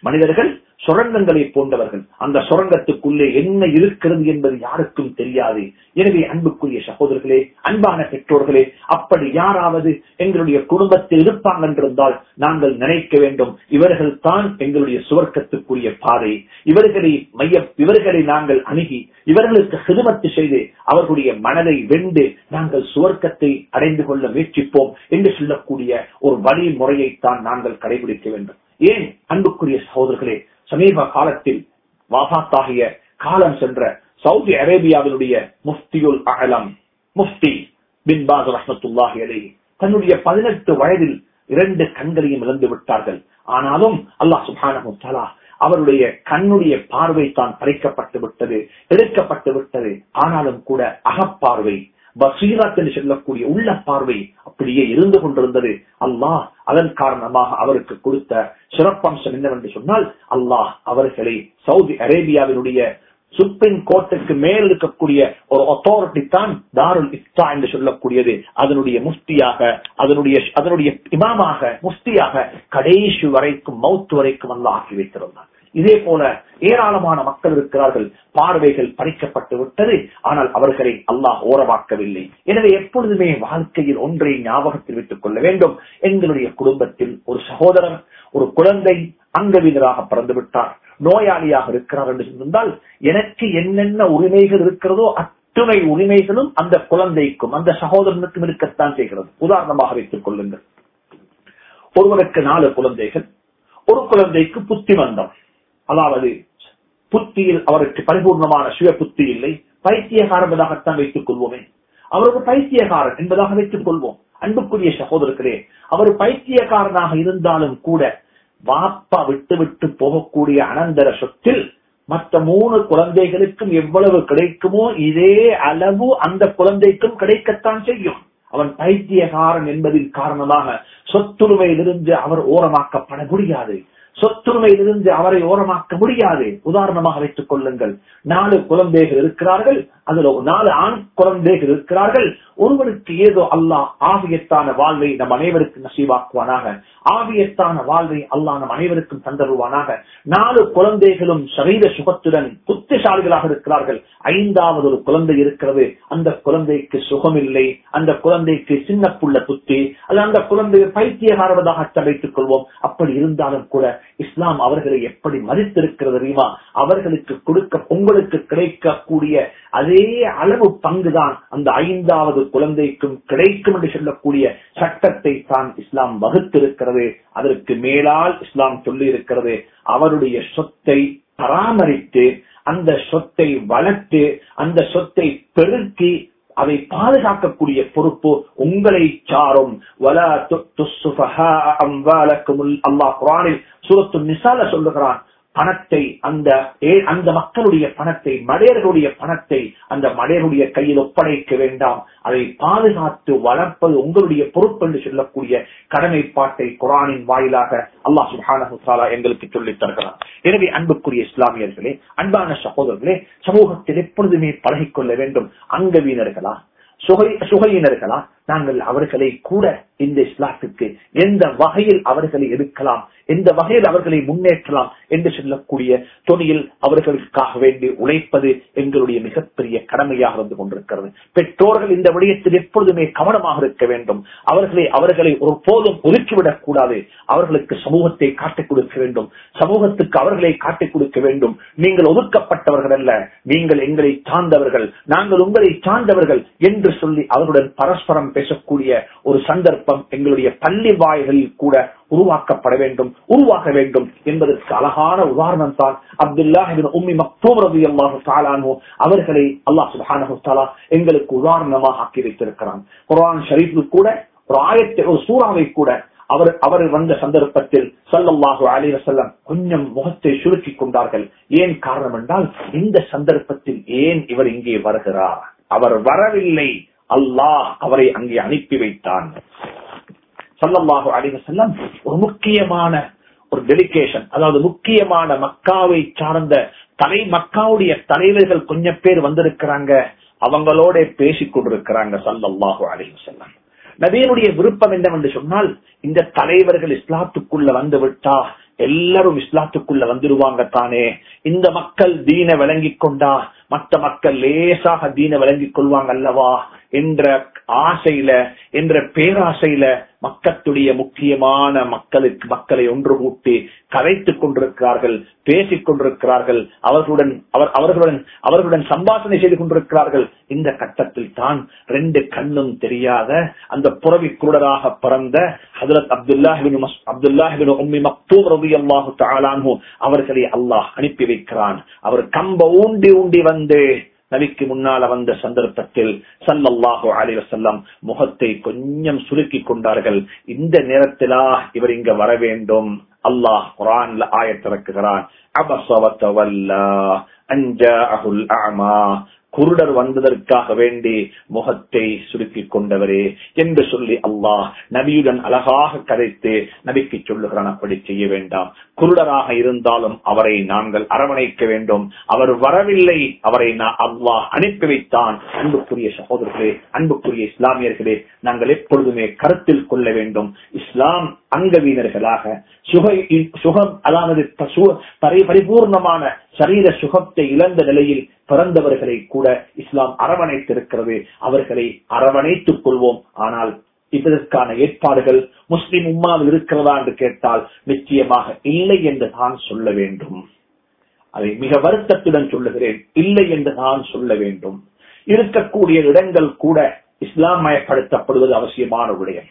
A: மனிதர்கள் சுரங்கங்களை போன்றவர்கள். அந்த சுரங்கத்துக்குள்ளே என்ன இருக்கிறது என்பது யாருக்கும் தெரியாது. எனவே அன்புக்குரிய சகோதரர்களே அன்பான பெற்றோர்களே அப்படி யாராவது எங்களுடைய குடும்பத்தில் இருப்பாங்க என்றிருந்தால் நாங்கள் நினைக்க வேண்டும். இவர்கள் தான் எங்களுடைய சுவர்க்கத்துக்குரிய பாதை. இவர்களை மைய இவர்களை நாங்கள் அணுகி இவர்களுக்கு சிறுமத்து செய்து அவர்களுடைய மனதை வென்று நாங்கள் சுவர்க்கத்தை அடைந்து கொள்ள முயற்சிப்போம் என்று சொல்லக்கூடிய ஒரு வழிமுறையைத்தான் நாங்கள் கடைபிடிக்க வேண்டும். ஏன் அன்புக்குரிய சகோதரர்களே சமீப காலத்தில் வாபாத்தாகிய காலம் சென்ற சவுதி அரேபியாவினுடைய முஃப்தியுல் அகலம் முஃப்தி பின் பாஸ் ரஹமத்துல்லாஹி அலைஹி தன்னுடைய பதினெட்டு வயதில் இரண்டு கண்களையும் இழந்து விட்டார்கள். ஆனாலும் அல்லாஹ் சுப்ஹானஹு தஆலா அவருடைய கண்ணுடைய பார்வை தான் பறிக்கப்பட்டு விட்டது எடுக்கப்பட்டு விட்டது. ஆனாலும் கூட அகப்பார்வை பசீராத் என்று சொல்லக்கூடிய உள்ள பார்வை அப்படியே இருந்து கொண்டிருந்தது. அல்லாஹ் அதன் காரணமாக அவருக்கு கொடுத்த சிறப்பம்சம் என்னவென்று சொன்னால் அல்லாஹ் அவர்களை சவுதி அரேபியாவினுடைய சுப்ரீம் கோர்ட்டுக்கு மேல் இருக்கக்கூடிய ஒரு அத்தாரிட்டி தான் தாருல் இஸ்தா என்று சொல்லக்கூடியது. அதனுடைய முஸ்தியாக அதனுடைய அதனுடைய இமாமாக முஸ்தியாக கடைசி வரைக்கும் மவுத்து வரைக்கும் அல்ல ஆக்கி வைத்திருந்தார். இதே போல ஏராளமான மக்கள் இருக்கிறார்கள். பார்வைகள் பறிக்கப்பட்டு விட்டது. ஆனால் அவர்களை அல்லாஹ் ஓரமாக்கவில்லை. எனவே எப்பொழுதுமே வாழ்க்கையில் ஒன்றை ஞாபகத்தில் விட்டுக் கொள்ள வேண்டும். எங்களுடைய குடும்பத்தில் ஒரு சகோதரன் ஒரு குழந்தை அங்கவீனராக பிறந்து விட்டார். நோயாளியாக இருக்கிறார் என்று சொன்னால் எனக்கு என்னென்ன உரிமைகள் இருக்கிறதோ அத்துணை உரிமைகளும் அந்த குழந்தைக்கும் அந்த சகோதரனுக்கும் இருக்கத்தான் செய்கிறது. உதாரணமாக வைத்துக் கொள்ளுங்கள். ஒருவருக்கு நாலு குழந்தைகள். ஒரு குழந்தைக்கு புத்திமந்தம். அதாவது புத்தியில் அவருக்கு பரிபூர்ணமான சுய புத்தி இல்லை. பைத்தியகாரம் என்பதாகத்தான் வைத்துக் கொள்வோமே. அவருக்கு பைத்தியகாரன் என்பதாக வைத்துக் கொள்வோம். அன்புக்குரிய சகோதரர்களே அவர் பைத்தியக்காரனாக இருந்தாலும் கூட வாப்பா விட்டு விட்டு போகக்கூடிய அனந்தர சொத்தில் மற்ற மூணு குழந்தைகளுக்கும் எவ்வளவு கிடைக்குமோ இதே அளவு அந்த குழந்தைக்கும் கிடைக்கத்தான் செய்யும். அவன் பைத்தியகாரன் என்பதின் காரணமாக சொத்துரிமையிலிருந்து அவர் ஓரமாக்கப்பட முடியாது. சொத்துரிமையிலிருந்து அவரை ஓரமாக்க முடியாது. உதாரணமாக வைத்துக் கொள்ளுங்கள். நாலு குழந்தைகள் இருக்கிறார்கள். அதுல நாலு ஆண் குழந்தைகள் இருக்கிறார்கள். ஒருவனுக்கு ஏதோ அல்லாஹ் ஆவியத்தான வாழ்வை நம் அனைவருக்கும் நசீவாக்குவானாக. ஆவியத்தான வாழ்வை அல்லாஹ் நம் அனைவருக்கும் தந்தருவானாக. நாலு குழந்தைகளும் சரீர சுகத்துடன் புத்திசாலிகளாக இருக்கிறார்கள். ஐந்தாவது ஒரு குழந்தை இருக்கிறது. அந்த குழந்தைக்கு சுகம் இல்லை அந்த குழந்தைக்கு சின்ன புள்ள புத்தி. அல்ல அந்த குழந்தையை பைத்தியகாரவதாக தடைத்துக் கொள்வோம். அப்படி இருந்தாலும் கூட இஸ்லாம் அவர்களை எப்படி மதித்திருக்கிறது தெரியுமா? அவர்களுக்கு கொடுக்க உங்களுக்கு கிடைக்கக்கூடிய அதே அளவு பங்குதான் அந்த ஐந்தாவது குழந்தைக்கும் கிடைக்கும் என்று சொல்லக்கூடிய சட்டத்தை தான் இஸ்லாம் வகுத்திருக்கிறது. அதற்கு மேலால் இஸ்லாம் சொல்லி இருக்கிறது அவருடைய சொத்தை பராமரித்து அந்த சொத்தை வளர்த்து அந்த சொத்தை பெருக்கி அதை பாதுகாக்கக்கூடிய பொறுப்பு உங்களை சாரும். அல்லாஹ் குரானில் சூரத்து நிசால சொல்லுகிறான். பணத்தை அந்த அந்த மக்களுடைய பணத்தை மடையர்களுடைய பணத்தை அந்த மடையருடைய கையில் ஒப்படைக்க வேண்டாம். அதை பாதுகாத்து வளர்ப்பது உங்களுடைய பொறுப்பு என்று சொல்லக்கூடிய கடமைப்பாட்டை குரானின் வாயிலாக அல்லாஹ் சுஹானா எங்களுக்கு சொல்லித் தருகிறார். எனவே அன்புக்குரிய இஸ்லாமியர்களே அன்பான சகோதரர்களே சமூகத்தில் எப்பொழுதுமே பழகிக்கொள்ள வேண்டும். அங்கவீனர்களா? சுகை சுகையினர்களா? நாங்கள் அவர்களை கூட இந்த இஸ்லாத்துக்கு எந்த வகையில் அவர்களை எடுக்கலாம் எந்த வகையில் அவர்களை முன்னேற்றலாம் என்று சொல்லக்கூடிய தொனியில் அவர்களுக்காக வேண்டி உழைப்பது எங்களுடைய மிகப்பெரிய கடமையாக இருந்து கொண்டிருக்கிறது. பெற்றோர்கள் இந்த விடயத்தில் எப்பொழுதுமே கவனமாக இருக்க வேண்டும். அவர்களை அவர்களை ஒரு போதும் ஒதுக்கிவிடக் கூடாது. அவர்களுக்கு சமூகத்தை காட்டிக் கொடுக்க வேண்டும். சமூகத்துக்கு அவர்களை காட்டிக் கொடுக்க வேண்டும். நீங்கள் ஒதுக்கப்பட்டவர்கள் அல்ல நீங்கள் எங்களை சார்ந்தவர்கள். நாங்கள் உங்களை சார்ந்தவர்கள் என்று சொல்லி அவருடன் பரஸ்பரம் பேசக்கூடிய ஒரு சந்தர்ப்பம் எங்களுடைய பள்ளி வாய்களில் கூட உருவாக்கப்பட வேண்டும் உருவாக வேண்டும் என்பதற்கு அழகான உதாரணம் தான் அப்துல்லாஹிபின் உம்மி மக்தூம் ரவி அல்லாஹு தாலானோ அவர்களை அல்லாஹ் சுபானு தாலா எங்களுக்கு உதாரணமாக ஆக்கி வைத்திருக்கிறான். குரான் ஷரீஃபில் கூட ஒரு ஆயத்தை ஒரு சூறாவை கூட அவர் அவர் வந்த சந்தர்ப்பத்தில் சல்லல்லாஹு அலி வசல்லம் கொஞ்சம் முகத்தை சுருக்கிக் கொண்டார்கள். ஏன் காரணம் என்றால் இந்த சந்தர்ப்பத்தில் ஏன் இவர் இங்கே வருகிறார்? அவர் வரவில்லை. அல்லாஹ் அவரை அங்கே அனுப்பி வைத்தான். சல்லல்லாஹு அலி செல்லம் ஒரு முக்கியமான ஒரு டெலிகேஷன் அதாவது முக்கியமான மக்காவை சார்ந்த தலை மக்காவுடைய தலைவர்கள் கொஞ்சம் பேர் வந்திருக்கிறாங்க. அவங்களோட பேசிக் கொண்டிருக்கிறாங்க சல்லல்லாஹு அலி செல்லம் நபீனுடைய விருப்பம் என்னவென்று சொன்னால் இந்த தலைவர்கள் இஸ்லாத்துக்குள்ள வந்து விட்டா எல்லாரும் இஸ்லாத்துக்குள்ள வந்துருவாங்க தானே. இந்த மக்கள் தீன விளங்கி கொண்டா மற்ற மக்கள் லேசாக தீன விளங்கிக் கொள்வாங்க அல்லவா? என்ற ஆசையில என்ற பேராசையில மக்கத்துடைய முக்கியமான மக்களுக்கு மக்களை ஒன்று கூட்டி கதைத்துக் கொண்டிருக்கிறார்கள் பேசிக் கொண்டிருக்கிறார்கள் அவர்களுடன் அவர் அவர்களுடன் அவர்களுடன் சம்பாஷணை செய்து கொண்டிருக்கிறார்கள். இந்த கட்டத்தில் தான் ரெண்டு கண்ணும் தெரியாத அந்த புறவி குருடராக பிறந்த ஹதரத் அப்துல்லாஹிபின் அப்துல்லாஹிபின் உம்மி மக்தூம் ரவி அல்லாஹு தாலானு அவர்களை அல்லாஹ் அனுப்பி வைக்கிறான். அவர் கம்ப ஊண்டி ஊண்டி வந்து நபிக்கு முன்னால வந்த சந்தர்ப்பத்தில் சல்லல்லாஹு அலிவசல்லாம் முகத்தை கொஞ்சம் சுருக்கி கொண்டார்கள். இந்த நேரத்திலா இவர் இங்க வர வேண்டும். அல்லாஹ் குரான்ல ஆயத்திறக்குகிறான் அபசவத்தவல்லா அஞ்சாஹுல் அமா குருடர் வந்ததற்காக வேண்டி முகத்தை சுருக்கிக் கொண்டவரே என்று சொல்லி அல்லாஹ் நபியுடன் அழகாக கதைத்து நபிக்கு சொல்லுகிறான். அப்படி செய்ய வேண்டாம். குருடராக இருந்தாலும் அவரை நாங்கள் அரவணைக்க வேண்டும். அவர் வரவில்லை. அவரை நான் அல்லாஹ் அனுப்பி வைத்தான். அன்புக்குரிய சகோதரர்களே அன்புக்குரிய இஸ்லாமியர்களே நாங்கள் எப்பொழுதுமே கருத்தில் கொள்ள வேண்டும். இஸ்லாம் அங்கவீனர்களாக சுக சுகம் அதாவது பரிபூர்ணமான சரீர சுகத்தை இழந்த நிலையில் பிறந்தவர்களை கூட இஸ்லாம் அரவணைத்திருக்கிறது. அவர்களை அரவணைத்துக் கொள்வோம். ஆனால் இதற்கான ஏற்பாடுகள் முஸ்லிம் உம்மாவில் இருக்கிறதா என்று கேட்டால் நிச்சயமாக இல்லை என்று தான் சொல்ல வேண்டும். அதை மிக வருத்தத்துடன் சொல்லுகிறேன். இல்லை என்று தான் சொல்ல வேண்டும். இருக்கக்கூடிய இடங்கள் கூட இஸ்லாமயப்படுத்தப்படுவது அவசியமான விடயம்.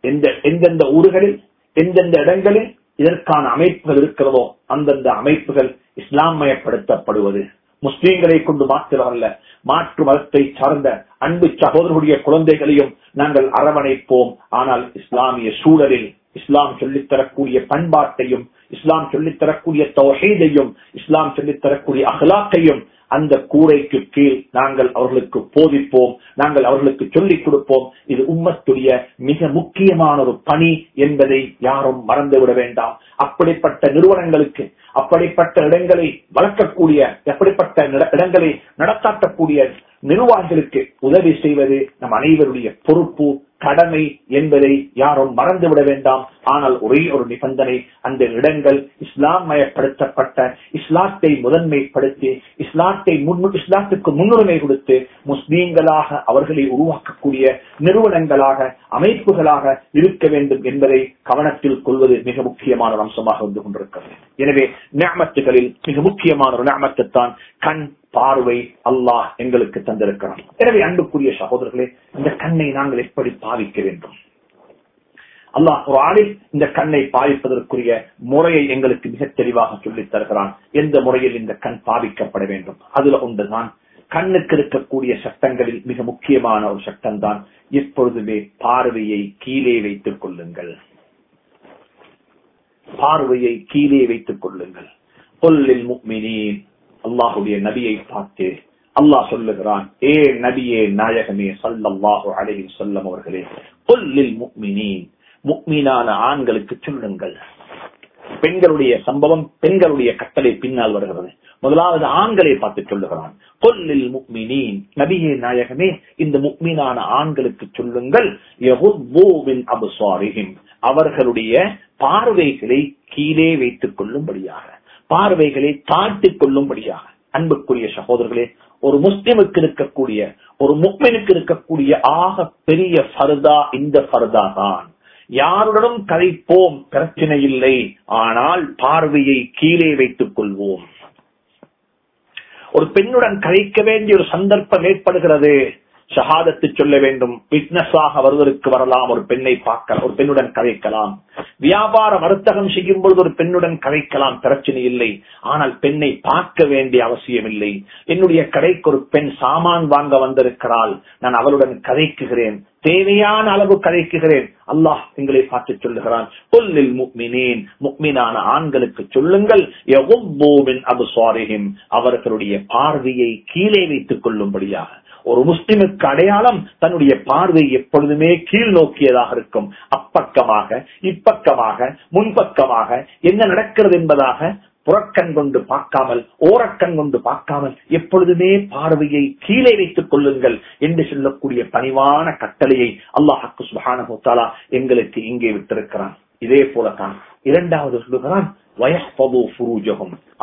A: எந்த எந்தெந்த ஊர்களில் எந்தெந்த இடங்களில் இதற்கான அமைப்புகள் இருக்கிறதோ அந்தந்த அமைப்புகள் இஸ்லாமயப்படுத்தப்படுவது முஸ்லீம்களை கொண்டு மாத்திரமல்ல மாற்று மதத்தை சார்ந்த அன்பு சகோதரருடைய குழந்தைகளையும் நாங்கள் அரவணைப்போம். ஆனால் இஸ்லாமிய சூழலில் இஸ்லாம் சொல்லித்தரக்கூடிய பண்பாட்டையும் இஸ்லாம் சொல்லித்தரக்கூடிய தொகைதையும் இஸ்லாம் சொல்லித்தரக்கூடிய அகலாக்கையும் அந்த கூரைக்கு கீழ் நாங்கள் அவர்களுக்கு போதிப்போம். நாங்கள் அவர்களுக்கு சொல்லிக் கொடுப்போம். இது உம்மத்துடைய மிக முக்கியமான ஒரு பணி என்பதை யாரும் மறந்துவிட வேண்டாம். அப்படிப்பட்ட நிறுவனங்களுக்கு அப்படிப்பட்ட இடங்களை வளர்க்கக்கூடிய எப்படிப்பட்ட இடங்களை நடத்தாட்டக்கூடிய நிர்வாகிகளுக்கு உதவி செய்வது நம் அனைவருடைய பொறுப்பு கடமை என்பதை யாரும் மறந்துவிட வேண்டாம். ஆனால் ஒரே ஒரு நிபந்தனை அந்த இடங்கள் இஸ்லாம் மயப்படுத்தப்பட்ட இஸ்லாத்தை முதன்மைப்படுத்தி இஸ்லாத்தை இஸ்லாத்துக்கு முன்னுரிமை கொடுத்து முஸ்லீம்களாக அவர்களை உருவாக்கக்கூடிய நிறுவனங்களாக அமைப்புகளாக இருக்க வேண்டும் என்பதை கவனத்தில் கொள்வது மிக முக்கியமான அம்சமாக வந்து கொண்டிருக்கிறது. எனவே ஞாமத்துகளில் மிக முக்கியமான ஒரு ஞாமத்தைத்தான் கண் பார்வை அல்லாஹ் எங்களுக்கு தந்திருக்கிறான். எனவே அன்புக்குரிய சகோதரர்களே இந்த கண்ணை நாங்கள் எப்படி பாவிக்க வேண்டும்? அல்லாஹ் ஒரு ஆளில் இந்த கண்ணை பாவிப்பதற்குரிய முறையை எங்களுக்கு மிக தெளிவாக சொல்லித் தருகிறான். எந்த முறையில் இந்த கண் பாவிக்கப்பட வேண்டும்? அதுல ஒன்றுதான். கண்ணுக்கு இருக்கக்கூடிய சட்டங்களில் மிக முக்கியமான ஒரு சட்டம் தான் எப்பொழுதுமே பார்வையை கீழே வைத்துக் கொள்ளுங்கள். பார்வையை கீழே வைத்துக் கொள்ளுங்கள். கொல்லில் முக்மினீன் அல்லாஹுடைய நபியை பார்த்து அல்லாஹ் சொல்லுகிறான் ஏ நபியே நாயகமே சல்லாஹு அலைஹி சொல்லம் அவர்களே கொல்லில் முக்மினீன் முக்மீனான ஆண்களுக்கு சொல்லுங்கள். பெண்களுடைய சம்பவம் பெண்களுடைய கட்டளை பின்னால் வருகிறது. முதலாவது ஆண்களை பார்த்து சொல்லுகிறான் கொல்லில் முக்மினீன் நபியே நாயகமே இந்த முக்மீனான ஆண்களுக்கு சொல்லுங்கள் அபு அபுசாரிஹிம். அவர்களுடைய பார்வைகளை கீழே வைத்துக் கொள்ளும்படியாக பார்வைகளை தாழ்த்திக் கொள்ளும்படியாக. அன்புக்குரிய சகோதரர்களே ஒரு முஸ்லிமுக்கு இருக்கக்கூடிய ஒரு முக்மினுக்கு இருக்கக்கூடிய ஆக பெரிய ஃபர்தா இந்த ஃபர்தா தான். யாருடனும் கதைப்போம் பிரச்சனை இல்லை. ஆனால் பார்வையை கீழே வைத்துக் கொள்வோம். ஒரு பெண்ணுடன் கதைக்க வேண்டிய ஒரு சந்தர்ப்பம் ஏற்படுகிறது. ஷஹாதத்து சொல்ல வேண்டும். விட்னஸாக வருவதற்கு வரலாம் ஒரு பெண்ணை பார்க்கலாம் ஒரு பெண்ணுடன் கதைக்கலாம். வியாபார வர்த்தகம் செய்யும் பொழுது ஒரு பெண்ணுடன் கதைக்கலாம் பிரச்சனை இல்லை. ஆனால் பெண்ணை பார்க்க வேண்டிய அவசியம் இல்லை. என்னுடைய கடைக்கு ஒரு பெண் சாமான் வாங்க வந்திருக்கிறாள். நான் அவளுடன் கதைக்குகிறேன். தேவையான அளவு கதைக்குகிறேன். அல்லாஹ் எங்களை பார்த்து சொல்லுகிறான். முக்மினேன். முக்மினான ஆண்களுக்கு சொல்லுங்கள். அவர்களுடைய பார்வையை கீழே வைத்துக் கொள்ளும்படியாக. ஒரு முஸ்லிமுக்கு அடையாளம் தன்னுடைய பார்வை எப்பொழுதுமே கீழ் நோக்கியதாக இருக்கும். அப்பக்கமாக இப்பக்கமாக முன்பக்கமாக என்ன நடக்கிறது என்பதாக புறக்கண் கொண்டு பார்க்காமல் ஓரக்கண் கொண்டு பார்க்காமல் எப்பொழுதுமே பார்வையை கீழே வைத்துக் கொள்ளுங்கள் என்று சொல்லக்கூடிய பணிவான கட்டளையை அல்லாஹாக்கு சுபானா எங்களுக்கு இங்கே விட்டிருக்கிறான். இதே போலத்தான் இரண்டாவது சொல்லுகிறான்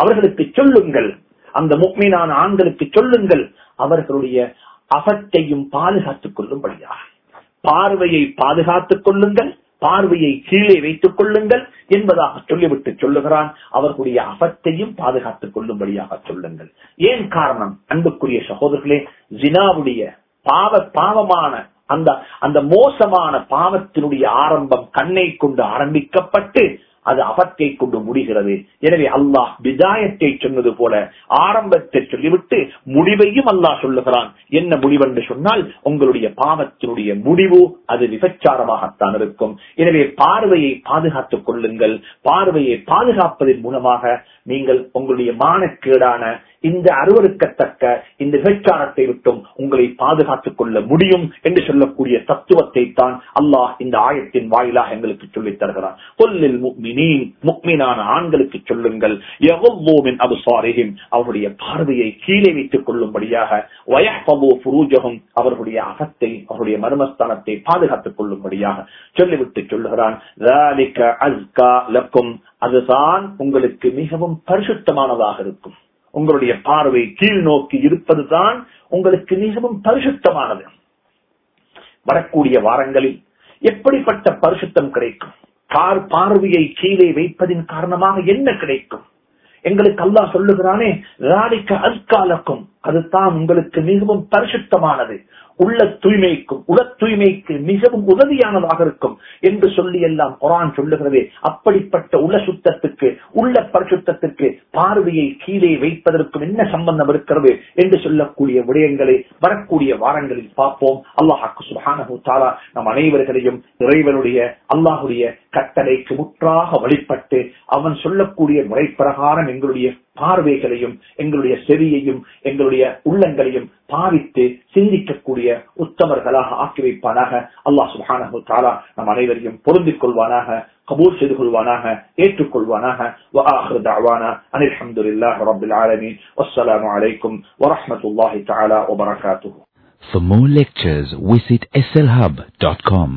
A: அவர்களுக்கு சொல்லுங்கள் அந்த முக்மீனான ஆண்களுக்கு சொல்லுங்கள் அவர்களுடைய அகத்தையும் பாதுகாத்துக் கொள்ளும்படியாக. பார்வையை பாதுகாத்துக் கொள்ளுங்கள் பார்வையை கீழே வைத்துக் கொள்ளுங்கள் என்பதாக சொல்லிவிட்டு சொல்லுகிறான். அவர்களுடைய அகத்தையும் பாதுகாத்துக் கொள்ளும்படியாக சொல்லுங்கள். ஏன் காரணம்? அன்புக்குரிய சகோதரர்களே ஜினாவுடைய பாவ பாவமான அந்த அந்த மோசமான பாவத்தினுடைய ஆரம்பம் கண்ணை கொண்டு ஆரம்பிக்கப்பட்டு அது அபத்தை கொண்டு முடிகிறது. எனவே அல்லாஹ் விதாயத்தை சொன்னது போல ஆரம்பத்தை சொல்லிவிட்டு முடிவையும் அல்லாஹ் சொல்லுகிறான். என்ன முடிவென்று சொன்னால் உங்களுடைய பாவத்தினுடைய முடிவு அது விபச்சாரமாகத்தான் இருக்கும். எனவே பார்வையை பாதுகாத்துக் கொள்ளுங்கள். பார்வையை பாதுகாப்பதன் மூலமாக நீங்கள் உங்களுடைய மானக்கேடான இந்த அருவருக்கத்தக்க இந்த விபச்சாரத்தை விட்டும் உங்களை பாதுகாத்துக் கொள்ள முடியும் என்று சொல்லக்கூடிய தத்துவத்தை தான் அல்லாஹ் இந்த ஆயத்தின் வாயிலாக எங்களுக்கு சொல்லித் தருகிறான். கொல்லில் முக்மீனான ஆண்களுக்கு சொல்லுங்கள். எவ்வளோவின் அபு சாரிஹிம் அவருடைய பார்வையை கீழே வைத்துக் கொள்ளும்படியாக. வயப்பவோ புரூஜகம் அவர்களுடைய அகத்தை அவருடைய மர்மஸ்தானத்தை பாதுகாத்துக் கொள்ளும்படியாக சொல்லிவிட்டு சொல்லுகிறான். அதுதான் உங்களுக்கு மிகவும் பரிசுத்தமானதாக இருக்கும். உங்களுடைய பார்வை கீழ் நோக்கி இருப்பதுதான் உங்களுக்கு மிகவும் பரிசுத்தமானது. வரக்கூடிய வாரங்களில் எப்படிப்பட்ட பரிசுத்தம் கிடைக்கும்? கார் பார்வையை கீழே வைப்பதின் காரணமாக என்ன கிடைக்கும்? எங்களுக்கு அல்லாஹ் சொல்லுகிறானே ராணிக்க அல்காலக்கும் அதுதான் உங்களுக்கு மிகவும் பரிசுத்தமானது. உள்ள தூய்மைக்கும் உல தூய்மைக்கு மிகவும் உதவியானதாக இருக்கும் என்று சொல்லி எல்லாம் குரான் சொல்லுகிறது. அப்படிப்பட்ட உள்ள சுத்தத்துக்கு உள்ள பரிசுத்தத்திற்கு பார்வையை கீழே வைப்பதற்கும் என்ன சம்பந்தம் இருக்கிறது என்று சொல்லக்கூடிய விடயங்களை வரக்கூடிய வாரங்களில் பார்ப்போம். அல்லாஹாக்கு சுகானு தாரா நம் அனைவர்களையும் இறைவனுடைய அல்லாஹுடைய கட்டளைக்கு முற்றாக வழிபட்டு அவன் சொல்லக்கூடிய முறை பிரகாரம் எங்களுடைய பார்வைகளையும் எங்களுடைய செவியையும் எங்களுடைய உள்ளங்களையும் பாவித்து சிந்திக்கக்கூடிய உத்தமர்களாக ஆக்கி வைப்பானாக அல்லாஹ் சுபானு தாலா நம் அனைவரையும் பொருந்திக் கொள்வானாக கபூல் செய்து கொள்வானாக ஏற்றுக்கொள்வானாக وآخر دعوانا أن الحمد لله رب العالمين والسلام عليكم ورحمة الله تعالى وبركاته
B: For more lectures, visit slhub.com.